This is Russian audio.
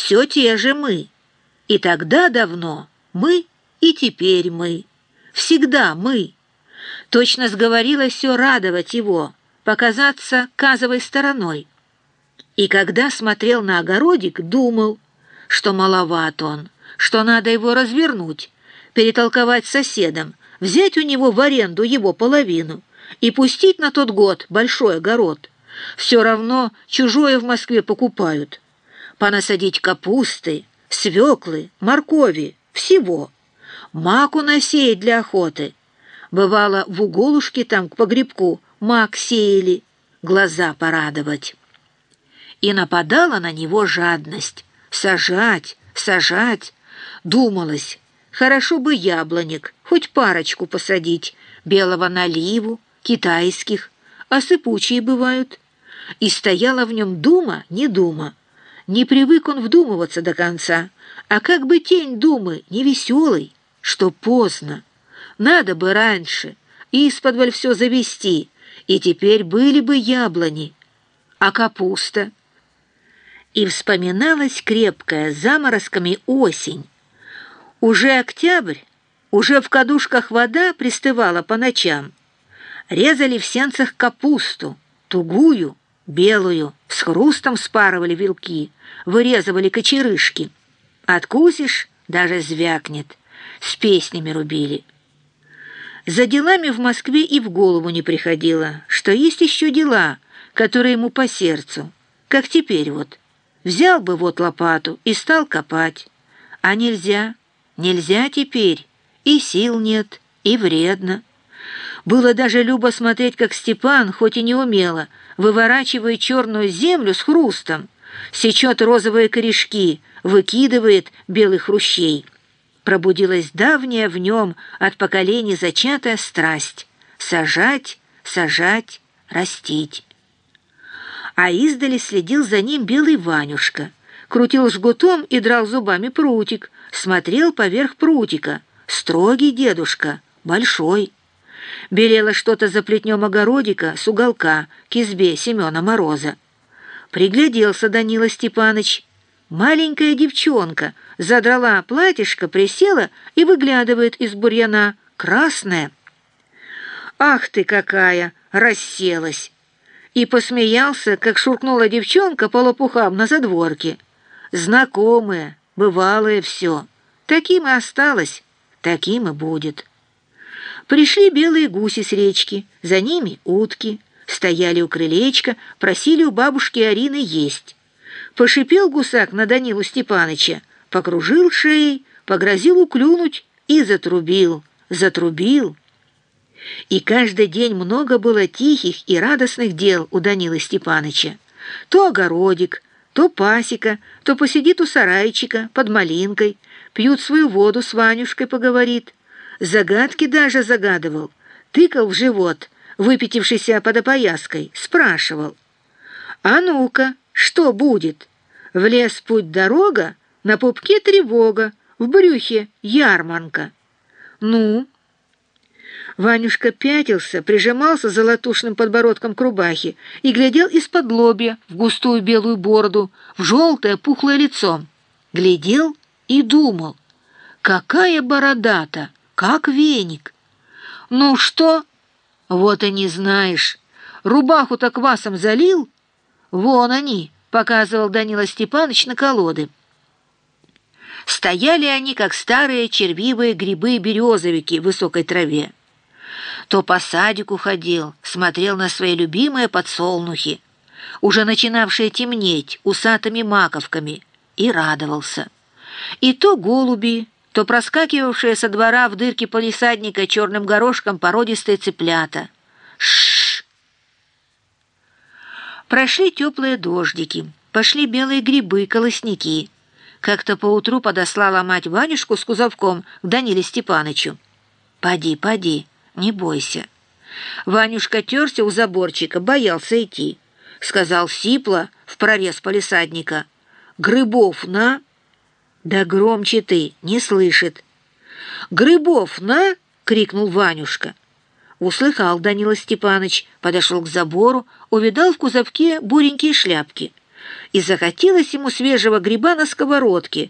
все те же мы. И тогда давно мы, и теперь мы. Всегда мы. Точно сговорилось все радовать его, показаться казовой стороной. И когда смотрел на огородик, думал, что маловат он, что надо его развернуть, перетолковать соседам, взять у него в аренду его половину и пустить на тот год большой огород. Все равно чужое в Москве покупают. Понасадить капусты, свеклы, моркови, всего. Маку насеять для охоты. Бывало, в уголушке там к погребку мак сеяли, глаза порадовать. И нападала на него жадность. Сажать, сажать. Думалось, хорошо бы яблонек, хоть парочку посадить, белого наливу, китайских, а сыпучие бывают. И стояла в нем дума, не дума. Не привык он вдумываться до конца, а как бы тень думы, невеселый, что поздно. Надо бы раньше, из-под все завести, и теперь были бы яблони. А капуста? И вспоминалась крепкая заморозками осень. Уже октябрь, уже в кадушках вода пристывала по ночам. Резали в сенцах капусту, тугую, белую, с хрустом спарывали вилки, вырезывали кочерышки. Откусишь, даже звякнет. С песнями рубили. За делами в Москве и в голову не приходило, что есть еще дела, которые ему по сердцу, как теперь вот. Взял бы вот лопату и стал копать. А нельзя, нельзя теперь, и сил нет, и вредно. Было даже любо смотреть, как Степан, хоть и не умело, выворачивает черную землю с хрустом, сечет розовые корешки, выкидывает белых хрущей. Пробудилась давняя в нем от поколений зачатая страсть — сажать, сажать, растить. А издали следил за ним белый Ванюшка, крутил жгутом и драл зубами прутик, смотрел поверх прутика, строгий дедушка, большой. Белело что-то за плетнем огородика с уголка к избе Семена Мороза. Пригляделся Данила Степаныч. Маленькая девчонка задрала платьишко, присела и выглядывает из бурьяна, красная. «Ах ты какая!» — расселась. И посмеялся, как шуркнула девчонка по лопухам на задворке. Знакомое, бывалое все. Таким и осталось, таким и будет. Пришли белые гуси с речки, за ними утки. Стояли у крылечка, просили у бабушки Арины есть. Пошипел гусак на Данилу Степаныча, покружил шеей, погрозил уклюнуть и затрубил, затрубил. И каждый день много было тихих и радостных дел у Данилы Степаныча. То огородик, то пасека, то посидит у сарайчика под малинкой, пьют свою воду с Ванюшкой поговорит. Загадки даже загадывал, тыкал в живот, выпятившийся под опояской, спрашивал. «А ну-ка, что будет? В лес путь дорога, на пупке тревога, в брюхе ярманка». «Ну?» Ванюшка пятился, прижимался золотушным подбородком к рубахе и глядел из-под лобья в густую белую бороду, в желтое пухлое лицо. Глядел и думал, какая борода-то! Как веник. Ну что? Вот и не знаешь. Рубаху-то квасом залил? Вон они, показывал Данила Степанович на колоды. Стояли они, как старые червивые грибы-березовики в высокой траве. То по садику ходил, смотрел на свои любимые подсолнухи, уже начинавшие темнеть усатыми маковками, и радовался. И то голуби, то проскакивавшие со двора в дырки полисадника черным горошком породистые цыплята. Шш! Прошли теплые дождики, пошли белые грибы, колосники. Как-то поутру подослала мать Ванюшку с кузовком к Даниле Степанычу. «Поди, поди, не бойся». Ванюшка терся у заборчика, боялся идти. Сказал сипло в прорез полисадника. «Грибов на...» «Да громче ты, не слышит!» «Грибов, на!» — крикнул Ванюшка. Услыхал Данила Степаныч, подошел к забору, увидал в кузовке буренькие шляпки. и захотелось ему свежего гриба на сковородке,